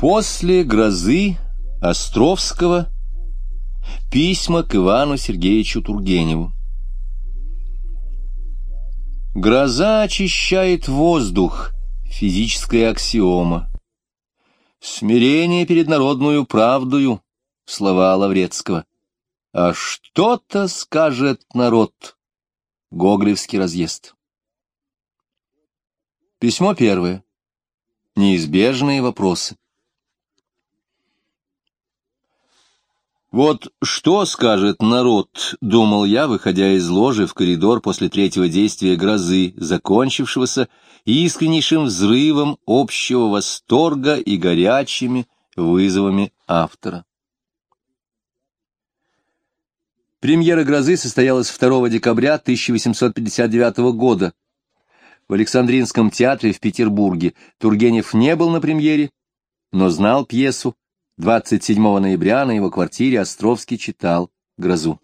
После грозы Островского письма к Ивану Сергеевичу Тургеневу. Гроза очищает воздух, физическая аксиома. Смирение перед народную правдою, слова Лаврецкого. А что-то скажет народ. Гоголевский разъезд. Письмо первое. Неизбежные вопросы. Вот что скажет народ, думал я, выходя из ложи в коридор после третьего действия грозы, закончившегося искреннейшим взрывом общего восторга и горячими вызовами автора. Премьера «Грозы» состоялась 2 декабря 1859 года в Александринском театре в Петербурге. Тургенев не был на премьере, но знал пьесу 27 ноября на его квартире Островский читал «Грозу».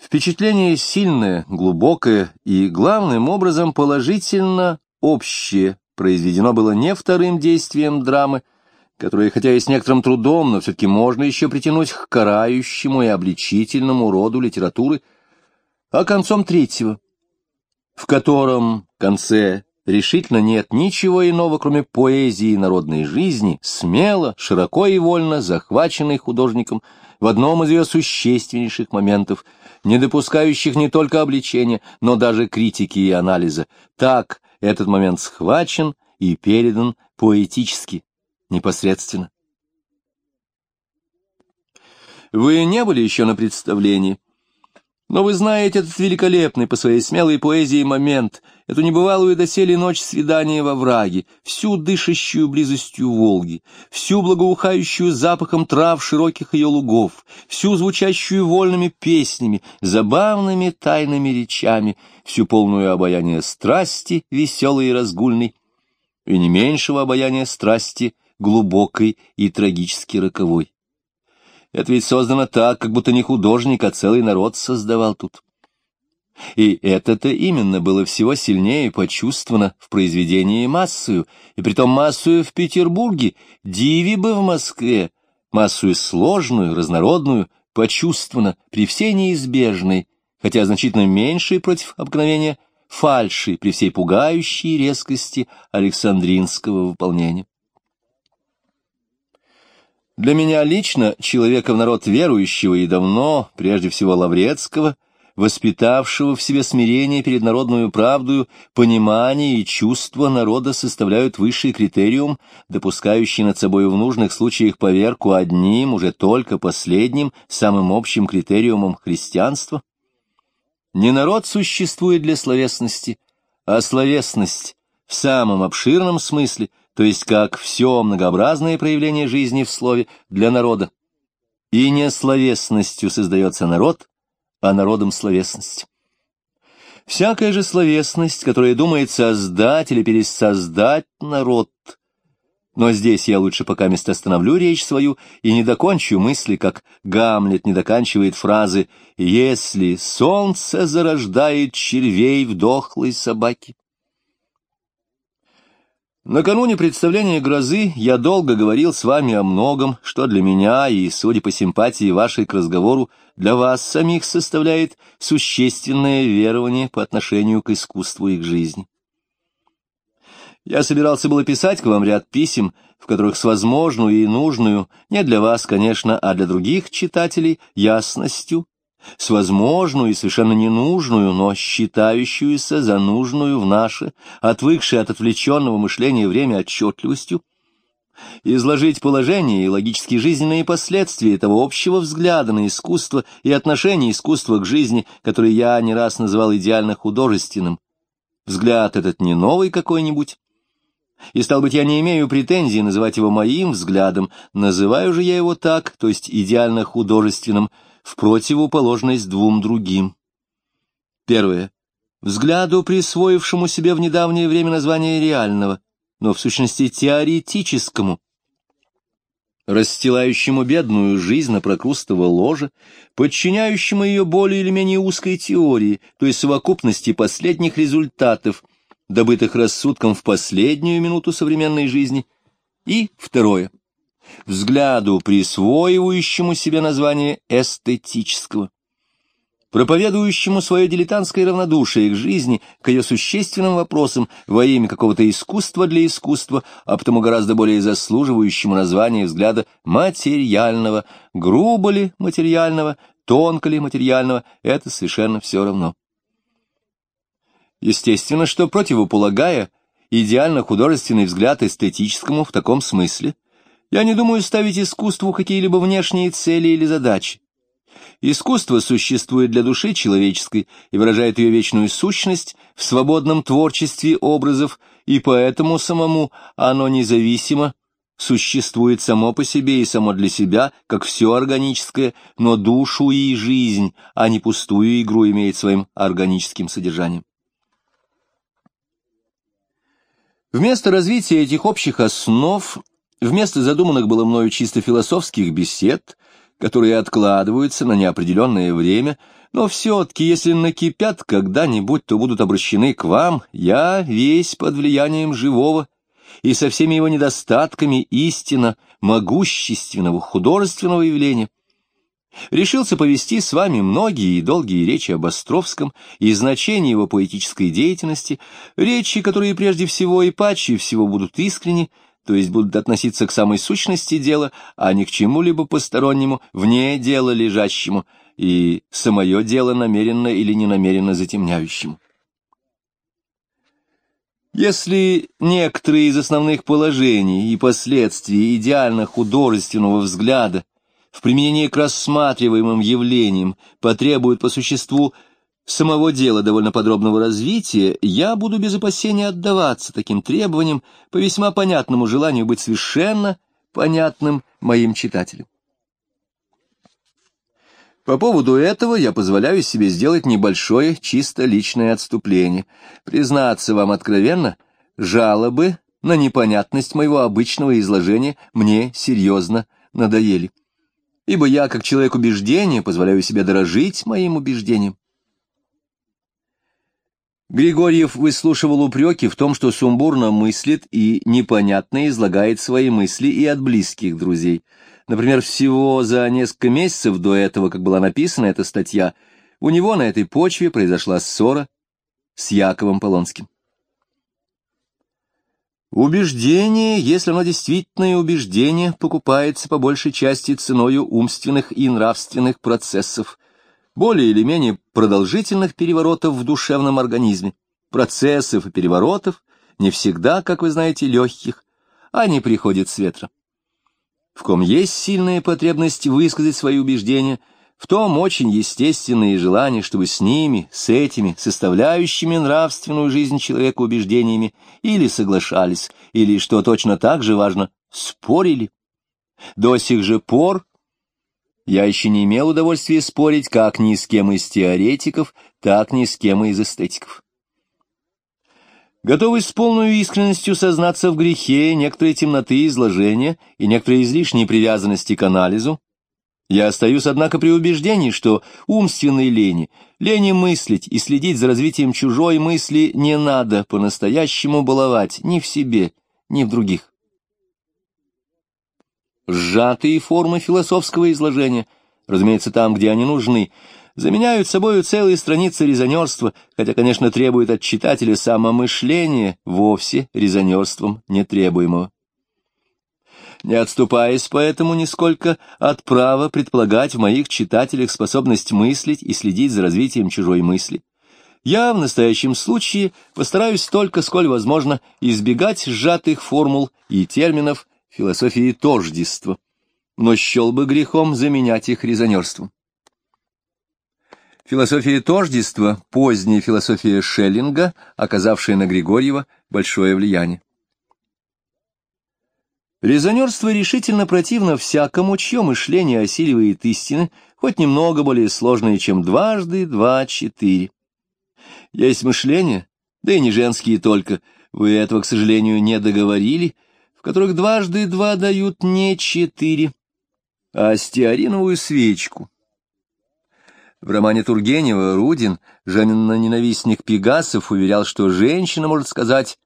Впечатление сильное, глубокое и, главным образом, положительно общее произведено было не вторым действием драмы, которое, хотя и с некоторым трудом, но все-таки можно еще притянуть к карающему и обличительному роду литературы, а концом третьего, в котором конце решительно нет ничего иного, кроме поэзии народной жизни, смело, широко и вольно захваченной художником в одном из ее существеннейших моментов, не допускающих не только обличения, но даже критики и анализа. Так этот момент схвачен и передан поэтически, непосредственно. Вы не были еще на представлении, но вы знаете этот великолепный по своей смелой поэзии момент, эту небывалую доселе ночь свидания во враге, всю дышащую близостью Волги, всю благоухающую запахом трав широких ее лугов, всю звучащую вольными песнями, забавными тайными речами, всю полную обаяния страсти, веселой и разгульной, и не меньшего обаяния страсти, глубокой и трагически роковой. Это ведь создано так, как будто не художник, а целый народ создавал тут. И это-то именно было всего сильнее почувствовано в произведении массою, и притом массою в Петербурге, диви бы в Москве, массою сложную, разнородную, почувствовано при всей неизбежной, хотя значительно меньшей против обыкновения, фальши при всей пугающей резкости Александринского выполнения. Для меня лично, человека в народ верующего и давно, прежде всего Лаврецкого, воспитавшего в себе смирение перед народную правдою, понимание и чувство народа составляют высший критериум, допускающий над собой в нужных случаях поверку одним, уже только последним, самым общим критериумом христианства. Не народ существует для словесности, а словесность в самом обширном смысле — то есть как все многообразное проявление жизни в слове для народа. И не словесностью создается народ, а народом словесность. Всякая же словесность, которая думает создать или пересоздать народ. Но здесь я лучше пока место остановлю речь свою и не докончу мысли, как Гамлет не доканчивает фразы «Если солнце зарождает червей в дохлой собаке». Накануне представления «Грозы» я долго говорил с вами о многом, что для меня и, судя по симпатии вашей к разговору, для вас самих составляет существенное верование по отношению к искусству и к жизни. Я собирался было писать к вам ряд писем, в которых с возможную и нужную, не для вас, конечно, а для других читателей, ясностью с возможную и совершенно ненужную, но считающуюся за нужную в наше, отвыкшее от отвлеченного мышления время отчетливостью, изложить положение и логические жизненные последствия этого общего взгляда на искусство и отношение искусства к жизни, который я не раз называл идеально художественным. Взгляд этот не новый какой-нибудь, и, стал быть, я не имею претензий называть его моим взглядом, называю же я его так, то есть идеально художественным, в противоположность двум другим. Первое. Взгляду, присвоившему себе в недавнее время название реального, но в сущности теоретическому, расстилающему бедную жизнь на прокрустово ложе, подчиняющему ее более или менее узкой теории, то есть совокупности последних результатов, добытых рассудком в последнюю минуту современной жизни, и второе — взгляду, присвоивающему себе название эстетического проповедующему свое дилетантское равнодушие к жизни, к ее существенным вопросам во имя какого-то искусства для искусства, а потому гораздо более заслуживающему названия взгляда материального, грубо ли материального, тонко ли материального, это совершенно все равно. Естественно, что противополагая идеально-художественный взгляд эстетическому в таком смысле, я не думаю ставить искусству какие-либо внешние цели или задачи. Искусство существует для души человеческой и выражает ее вечную сущность в свободном творчестве образов, и поэтому самому оно независимо существует само по себе и само для себя, как все органическое, но душу и жизнь, а не пустую игру имеет своим органическим содержанием. Вместо развития этих общих основ, вместо задуманных было мною чисто философских бесед, которые откладываются на неопределенное время, но все-таки, если накипят когда-нибудь, то будут обращены к вам, я весь под влиянием живого и со всеми его недостатками истинно могущественного художественного явления. Решился повести с вами многие и долгие речи об Островском и значении его поэтической деятельности, речи, которые прежде всего и паче всего будут искренни, то есть будут относиться к самой сущности дела, а не к чему-либо постороннему, вне дела лежащему, и самое дело намеренно или ненамеренно затемняющему. Если некоторые из основных положений и последствий идеально художественного взгляда в применении к рассматриваемым явлениям потребуют по существу самого дела довольно подробного развития, я буду без опасения отдаваться таким требованиям по весьма понятному желанию быть совершенно понятным моим читателям. По поводу этого я позволяю себе сделать небольшое чисто личное отступление. Признаться вам откровенно, жалобы на непонятность моего обычного изложения мне серьезно надоели. Ибо я, как человек убеждения, позволяю себе дорожить моим убеждением. Григорьев выслушивал упреки в том, что сумбурно мыслит и непонятно излагает свои мысли и от близких друзей. Например, всего за несколько месяцев до этого, как была написана эта статья, у него на этой почве произошла ссора с Яковом Полонским. Убеждение, если оно действительное убеждение, покупается по большей части ценою умственных и нравственных процессов, более или менее продолжительных переворотов в душевном организме, процессов и переворотов, не всегда, как вы знаете, легких, они приходят с ветра. В ком есть сильная потребность высказать свои убеждения, в том очень естественное желание, чтобы с ними, с этими, составляющими нравственную жизнь человека убеждениями, или соглашались, или, что точно так же важно, спорили. До сих же пор я еще не имел удовольствия спорить как ни с кем из теоретиков, так ни с кем из эстетиков. Готовый с полной искренностью сознаться в грехе некоторой темноты изложения и некоторой излишней привязанности к анализу, я остаюсь, однако, при убеждении, что умственной лени, лени мыслить и следить за развитием чужой мысли не надо по-настоящему баловать ни в себе, ни в других сжатые формы философского изложения, разумеется, там, где они нужны, заменяют собою целые страницы резонерства, хотя, конечно, требуют от читателя самомышления, вовсе резонерством нетребуемого. Не отступаясь поэтому нисколько от права предполагать в моих читателях способность мыслить и следить за развитием чужой мысли, я в настоящем случае постараюсь только, сколь возможно, избегать сжатых формул и терминов, философии тождества, но счел бы грехом заменять их резонерством. Философия тождества — поздняя философия Шеллинга, оказавшая на Григорьева большое влияние. Резонерство решительно противно всякому, чье мышление осиливает истины, хоть немного более сложные, чем дважды два четыре. Есть мышление, да и не женские только, вы этого, к сожалению, не договорили — которых дважды два дают не четыре, а стеариновую свечку. В романе Тургенева Рудин, жененно-ненавистник Пегасов, уверял, что женщина может сказать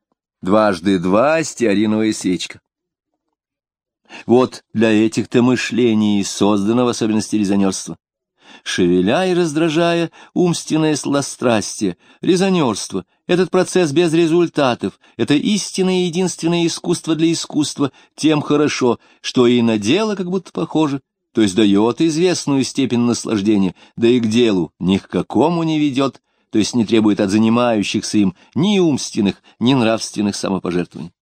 «дважды два стеариновая свечка». Вот для этих-то мышлений создано в особенности резонерство. Шевеля и раздражая умственное сластрастие, резонерство, этот процесс без результатов, это истинное и единственное искусство для искусства, тем хорошо, что и на дело как будто похоже, то есть дает известную степень наслаждения, да и к делу ни к какому не ведет, то есть не требует от занимающихся им ни умственных, ни нравственных самопожертвований.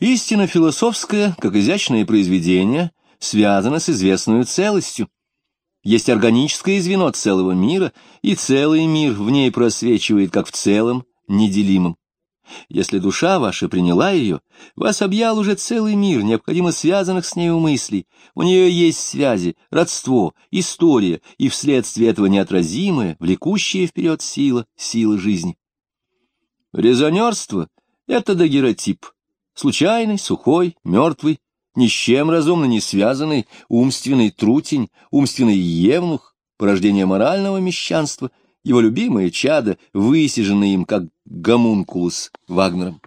Истина философская, как изящное произведение, связана с известной целостью. Есть органическое звено целого мира, и целый мир в ней просвечивает, как в целом, неделимом. Если душа ваша приняла ее, вас объял уже целый мир, необходимо связанных с нею мыслей. У нее есть связи, родство, история, и вследствие этого неотразимая, влекущая вперед сила, сила жизни. Резонерство — это дагеротип, случайный, сухой, мертвый, ни с чем разумно не связанный, умственный трутень, умственный евнух, порождение морального мещанства, его любимое чадо, высиженное им, как гомункулус Вагнером.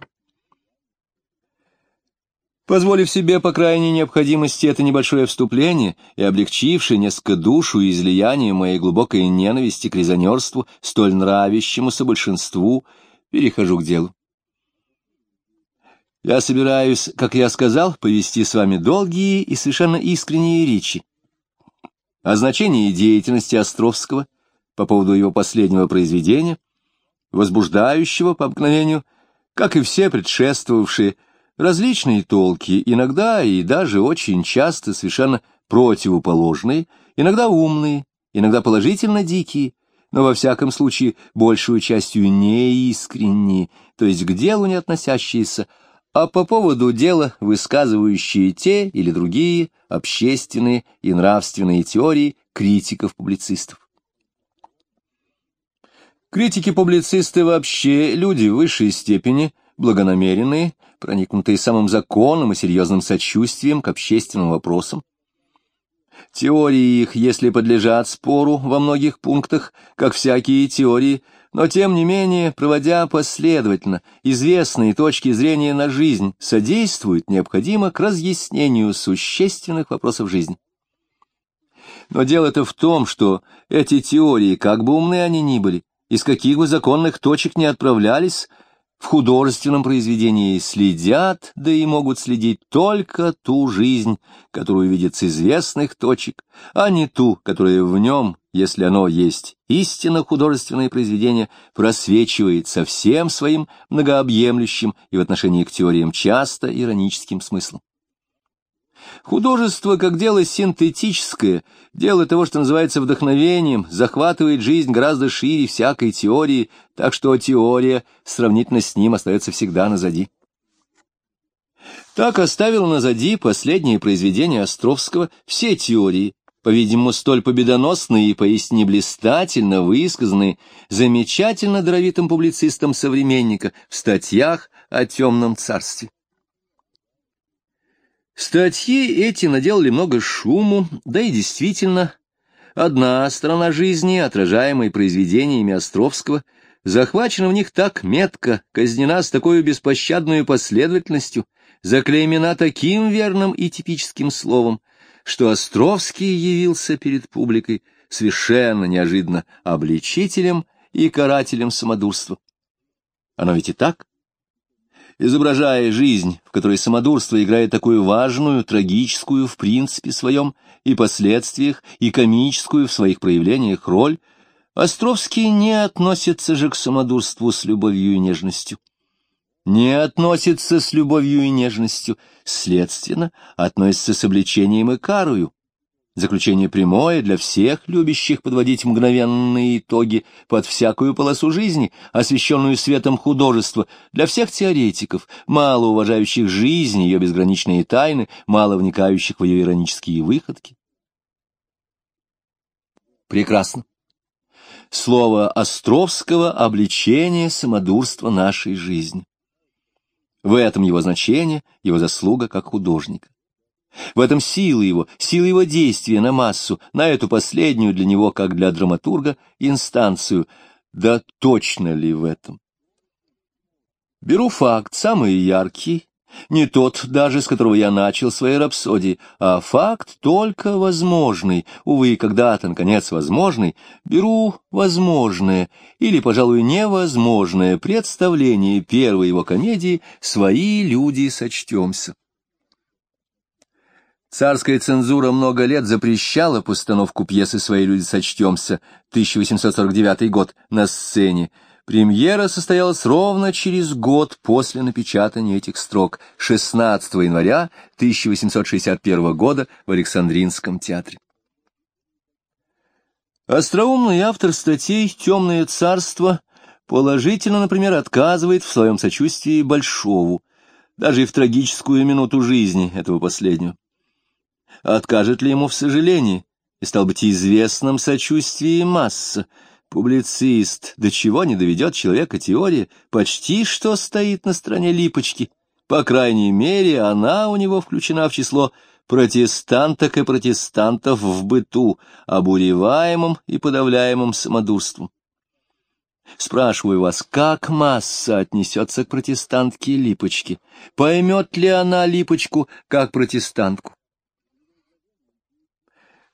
Позволив себе, по крайней необходимости, это небольшое вступление и облегчившее несколько душу и излияние моей глубокой ненависти к резонерству, столь нравящемуся большинству, перехожу к делу. Я собираюсь, как я сказал, повести с вами долгие и совершенно искренние речи о значении деятельности Островского по поводу его последнего произведения, возбуждающего по обыкновению, как и все предшествовавшие, различные толки, иногда и даже очень часто совершенно противоположные, иногда умные, иногда положительно дикие, но во всяком случае большую частью неискренние, то есть к делу не относящиеся, а по поводу дела высказывающие те или другие общественные и нравственные теории критиков-публицистов. Критики-публицисты вообще люди в высшей степени благонамеренные, проникнутые самым законом и серьезным сочувствием к общественным вопросам. Теории их, если подлежат спору во многих пунктах, как всякие теории, но тем не менее, проводя последовательно известные точки зрения на жизнь, содействуют необходимо к разъяснению существенных вопросов жизни. Но дело-то в том, что эти теории, как бы умны они ни были, из каких бы законных точек не отправлялись, в художественном произведении следят, да и могут следить только ту жизнь, которую видят с известных точек, а не ту, которая в нем, если оно есть истинно художественное произведение, просвечивает со всем своим многообъемлющим и в отношении к теориям часто ироническим смыслом. Художество, как дело синтетическое, дело того, что называется вдохновением, захватывает жизнь гораздо шире всякой теории, так что теория сравнительно с ним остается всегда назади. Так оставил назади последнее произведение Островского все теории, по-видимому, столь победоносные и поистине блистательно высказанные замечательно даровитым публицистом современника в статьях о темном царстве. Статьи эти наделали много шуму, да и действительно, одна сторона жизни, отражаемой произведениями Островского, захвачена в них так метко, казнена с такой беспощадной последовательностью, заклеймена таким верным и типическим словом, что Островский явился перед публикой совершенно неожиданно обличителем и карателем самодурства. Оно ведь и так изображая жизнь, в которой самодурство играет такую важную, трагическую в принципе своем и последствиях, и комическую в своих проявлениях роль, Островский не относится же к самодурству с любовью и нежностью. Не относится с любовью и нежностью, следственно, относится с обличением и карою, Заключение прямое для всех любящих подводить мгновенные итоги под всякую полосу жизни, освещенную светом художества, для всех теоретиков, мало уважающих жизнь, ее безграничные тайны, мало вникающих в ее иронические выходки. Прекрасно. Слово Островского — обличение самодурства нашей жизни. В этом его значение, его заслуга как художника. В этом сила его, сила его действия на массу, на эту последнюю для него, как для драматурга, инстанцию. Да точно ли в этом? Беру факт, самый яркий, не тот даже, с которого я начал свои рапсодии, а факт только возможный, увы, когда-то, наконец, возможный, беру возможное или, пожалуй, невозможное представление первой его комедии «Свои люди сочтемся». Царская цензура много лет запрещала постановку пьесы «Свои люди сочтемся» 1849 год на сцене. Премьера состоялась ровно через год после напечатания этих строк, 16 января 1861 года в Александринском театре. Остроумный автор статей «Темное царство» положительно, например, отказывает в своем сочувствии Большову, даже и в трагическую минуту жизни этого последнего откажет ли ему в сожалении, и стал быть известным сочувствии масса. Публицист, до чего не доведет человека теория, почти что стоит на стороне липочки. По крайней мере, она у него включена в число протестанток и протестантов в быту, обуреваемым и подавляемым самодурством. Спрашиваю вас, как масса отнесется к протестантке Липочке? Поймет ли она Липочку как протестантку?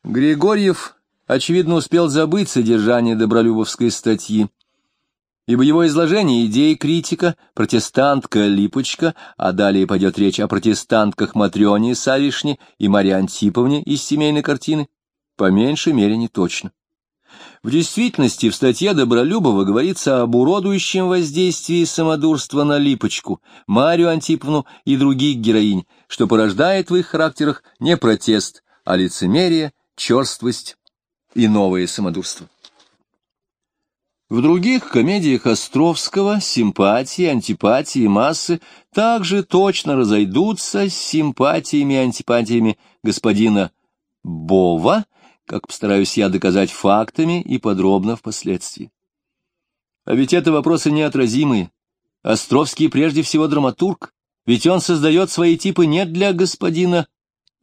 Григорьев, очевидно, успел забыть содержание Добролюбовской статьи, ибо его изложение идей критика, протестантка Липочка, а далее пойдет речь о протестантках Матрёне Савишне и Марье Антиповне из семейной картины, по меньшей мере не точно. В действительности в статье Добролюбова говорится об уродующем воздействии самодурства на Липочку, Марию Антиповну и других героинь, что порождает в их характерах не протест, а лицемерие черствость и новое самодурство. В других комедиях Островского симпатии, антипатии, массы также точно разойдутся с симпатиями и антипатиями господина Бова, как постараюсь я доказать фактами и подробно впоследствии. А ведь это вопросы неотразимые. Островский прежде всего драматург, ведь он создает свои типы не для господина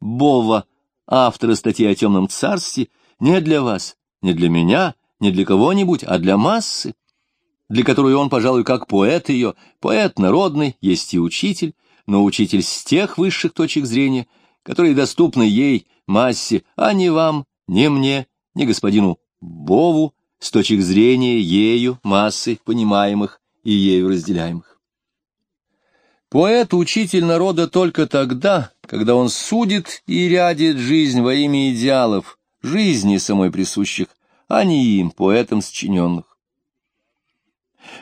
Бова, автора статьи о темном царстве, не для вас, не для меня, не для кого-нибудь, а для массы, для которой он, пожалуй, как поэт ее, поэт народный, есть и учитель, но учитель с тех высших точек зрения, которые доступны ей, массе, а не вам, не мне, не господину Бову, с точек зрения ею, массы, понимаемых и ею разделяемых. Поэт — учитель народа только тогда, когда он судит и рядит жизнь во имя идеалов, жизни самой присущих, а не им, поэтам сочиненных.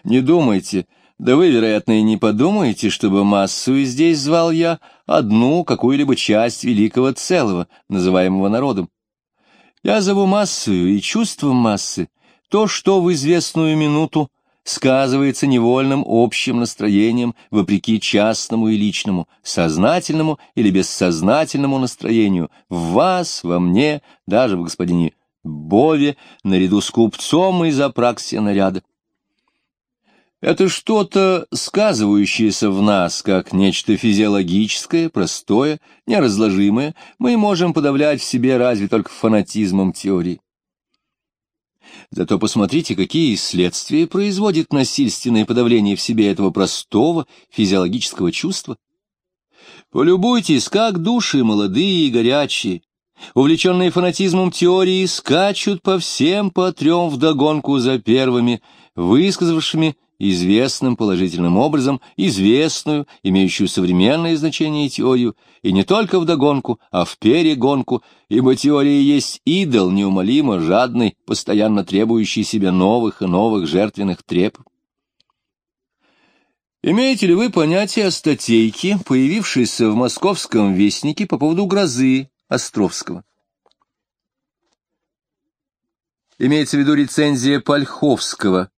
Не думайте, да вы, вероятно, и не подумаете, чтобы массу здесь звал я одну какую-либо часть великого целого, называемого народом. Я зову массою и чувством массы то, что в известную минуту сказывается невольным общим настроением вопреки частному и личному, сознательному или бессознательному настроению, в вас, во мне, даже в господине Бове, наряду с купцом из апраксия наряда. Это что-то, сказывающееся в нас, как нечто физиологическое, простое, неразложимое, мы можем подавлять в себе разве только фанатизмом теории. Зато посмотрите, какие следствия производит насильственное подавление в себе этого простого физиологического чувства. Полюбуйтесь, как души молодые и горячие, увлеченные фанатизмом теории, скачут по всем по трем вдогонку за первыми, высказавшими известным положительным образом известную, имеющую современное значение теорию, и не только вдогонку, а в перегонку, ибо теория есть идол, неумолимо жадный, постоянно требующий себе новых и новых жертвенных треп. Имеете ли вы понятие о статейке, появившейся в московском вестнике по поводу грозы Островского? Имеется в виду рецензия Польховского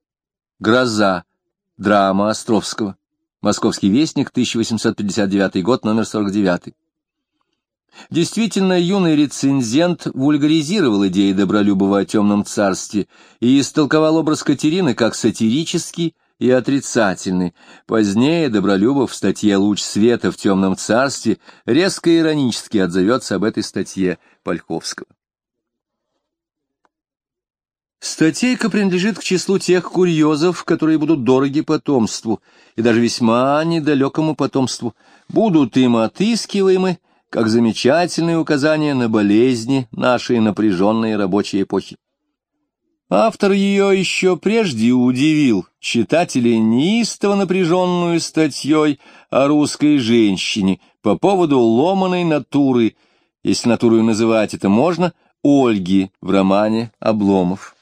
«Гроза», Драма Островского. Московский вестник, 1859 год, номер 49. Действительно, юный рецензент вульгаризировал идеи Добролюбова о темном царстве и истолковал образ Катерины как сатирический и отрицательны. Позднее Добролюбов в статье «Луч света в темном царстве» резко иронически отзовется об этой статье Польховского. Статейка принадлежит к числу тех курьезов, которые будут дороги потомству, и даже весьма недалекому потомству, будут им отыскиваемы, как замечательные указания на болезни нашей напряженной рабочей эпохи. Автор ее еще прежде удивил читателей неистово напряженную статьей о русской женщине по поводу ломаной натуры, если натурою называть это можно, Ольги в романе «Обломов».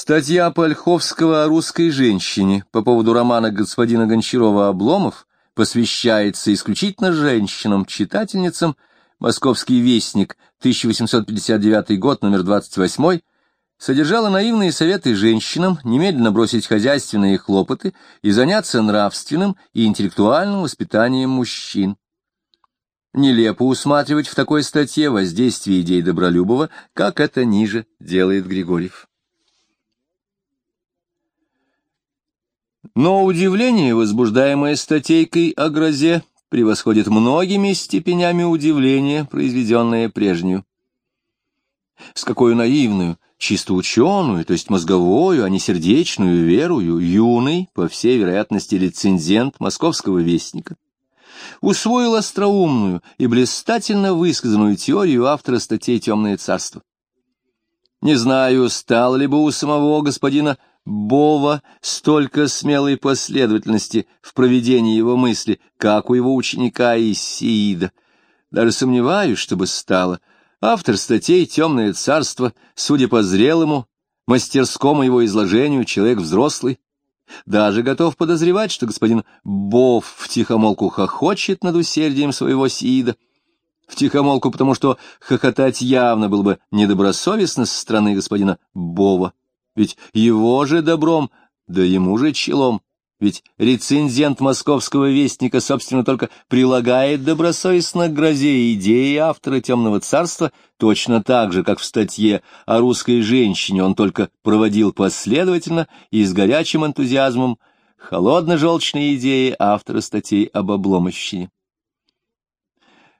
Статья Польховского о русской женщине по поводу романа господина Гончарова «Обломов» посвящается исключительно женщинам-читательницам «Московский вестник», 1859 год, номер 28, содержала наивные советы женщинам немедленно бросить хозяйственные хлопоты и заняться нравственным и интеллектуальным воспитанием мужчин. Нелепо усматривать в такой статье воздействие идей Добролюбова, как это ниже делает Григорьев. Но удивление, возбуждаемое статейкой о грозе, превосходит многими степенями удивления, произведенное прежнюю. С какой наивную, чисто ученую, то есть мозговую, а не сердечную верую, юный, по всей вероятности, рецензент московского вестника, усвоил остроумную и блистательно высказанную теорию автора статей «Темное царство». Не знаю, стало ли бы у самого господина Бова столько смелой последовательности в проведении его мысли, как у его ученика Исиида. Даже сомневаюсь, чтобы стало. Автор статей «Темное царство», судя по зрелому, мастерскому его изложению, человек взрослый, даже готов подозревать, что господин Бов втихомолку хохочет над усердием своего Сиида. Втихомолку, потому что хохотать явно было бы недобросовестно со стороны господина Бова ведь его же добром, да ему же челом, ведь рецензент московского вестника, собственно, только прилагает добросовестно к грозе идеи автора «Темного царства», точно так же, как в статье о русской женщине он только проводил последовательно и с горячим энтузиазмом холодно-желчные идеи автора статей об обломовщине.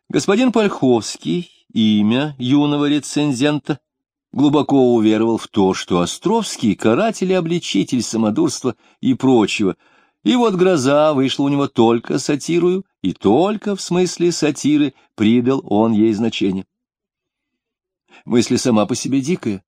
Господин Польховский, имя юного рецензента, глубоко уверовал в то, что Островский — каратель и обличитель самодурства и прочего, и вот гроза вышла у него только сатирую, и только в смысле сатиры придал он ей значение. Мысль сама по себе дикая,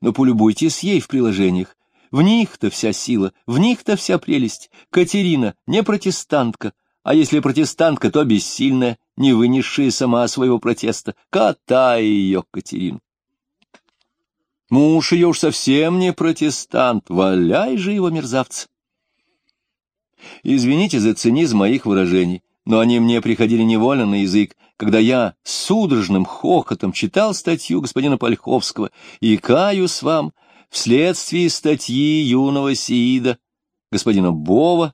но полюбуйтесь ей в приложениях. В них-то вся сила, в них-то вся прелесть. Катерина не протестантка, а если протестантка, то бессильная, не вынесшая сама своего протеста. Катай ее, Катерину. Муж ее уж совсем не протестант, валяй же его, мерзавца. Извините за цинизм моих выражений, но они мне приходили невольно на язык, когда я судорожным хохотом читал статью господина Польховского и каюсь вам, вследствие статьи юного Сиида, господина Бова,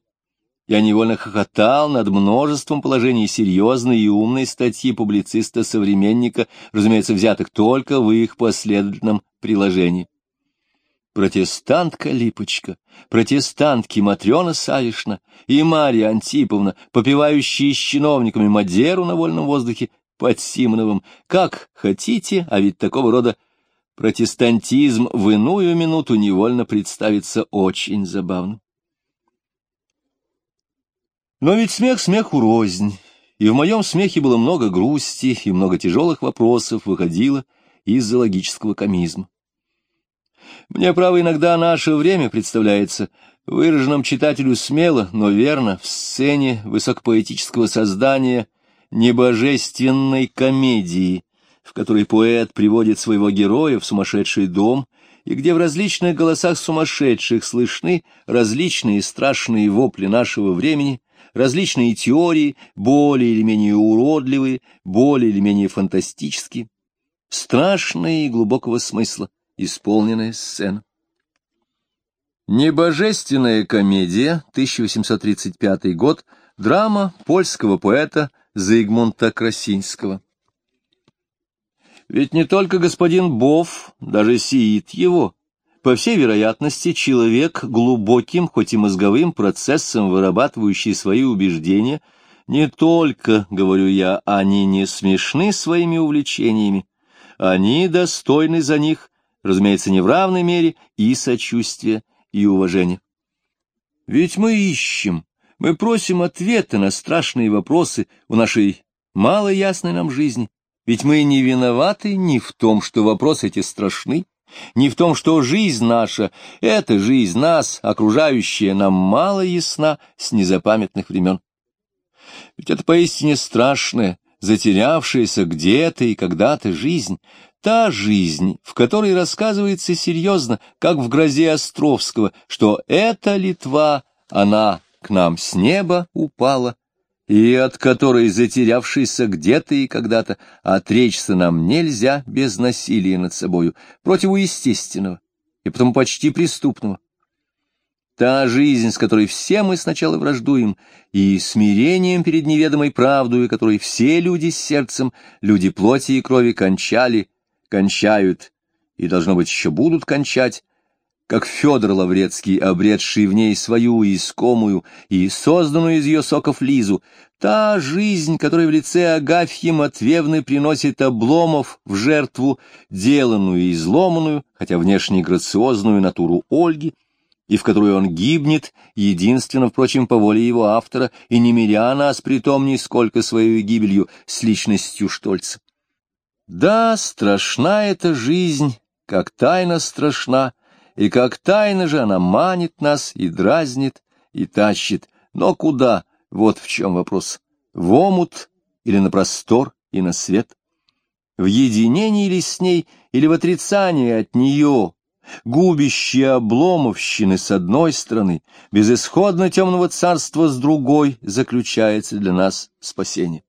я невольно хохотал над множеством положений серьезной и умной статьи публициста-современника, разумеется, взятых только в их последовательном приложении. Протестантка Липочка, протестантки Матрена Савишна и Марья Антиповна, попивающие с чиновниками Мадеру на вольном воздухе под Симоновым, как хотите, а ведь такого рода протестантизм в иную минуту невольно представится очень забавным. Но ведь смех смеху рознь, и в моем смехе было много грусти, и много тяжелых вопросов выходило из зоологического комизма. Мне, право, иногда наше время представляется выраженным читателю смело, но верно, в сцене высокопоэтического создания небожественной комедии, в которой поэт приводит своего героя в сумасшедший дом, и где в различных голосах сумасшедших слышны различные страшные вопли нашего времени — различные теории, более или менее уродливые, более или менее фантастические, страшные и глубокого смысла, исполненная сцена. Небожественная комедия, 1835 год, драма польского поэта Зигмунта Красинского. Ведь не только господин Бов, даже сиит его, По всей вероятности, человек, глубоким, хоть и мозговым процессом вырабатывающий свои убеждения, не только, говорю я, они не смешны своими увлечениями, они достойны за них, разумеется, не в равной мере, и сочувствия, и уважения. Ведь мы ищем, мы просим ответы на страшные вопросы у нашей малоясной нам жизни, ведь мы не виноваты ни в том, что вопросы эти страшны, ни в том, что жизнь наша, эта жизнь нас, окружающая, нам мало ясна с незапамятных времен. Ведь это поистине страшная, затерявшаяся где-то и когда-то жизнь, та жизнь, в которой рассказывается серьезно, как в грозе Островского, что эта Литва, она к нам с неба упала, и от которой, затерявшейся где-то и когда-то, отречься нам нельзя без насилия над собою, противоестественного и потому почти преступного. Та жизнь, с которой все мы сначала враждуем, и смирением перед неведомой правдой, которой все люди с сердцем, люди плоти и крови кончали, кончают и, должно быть, еще будут кончать, как Федор Лаврецкий, обретший в ней свою искомую и созданную из ее соков Лизу, та жизнь, которая в лице Агафьи Матвеевны приносит обломов в жертву, деланную и изломанную, хотя внешне грациозную натуру Ольги, и в которую он гибнет, единственно, впрочем, по воле его автора, и не миря нас, притом, нисколько своей гибелью, с личностью Штольца. Да, страшна эта жизнь, как тайна страшна, и как тайна же она манит нас и дразнит, и тащит. Но куда? Вот в чем вопрос. В омут или на простор и на свет? В единении ли с ней или в отрицании от нее, губящие обломовщины с одной стороны, безысходно темного царства с другой, заключается для нас спасение.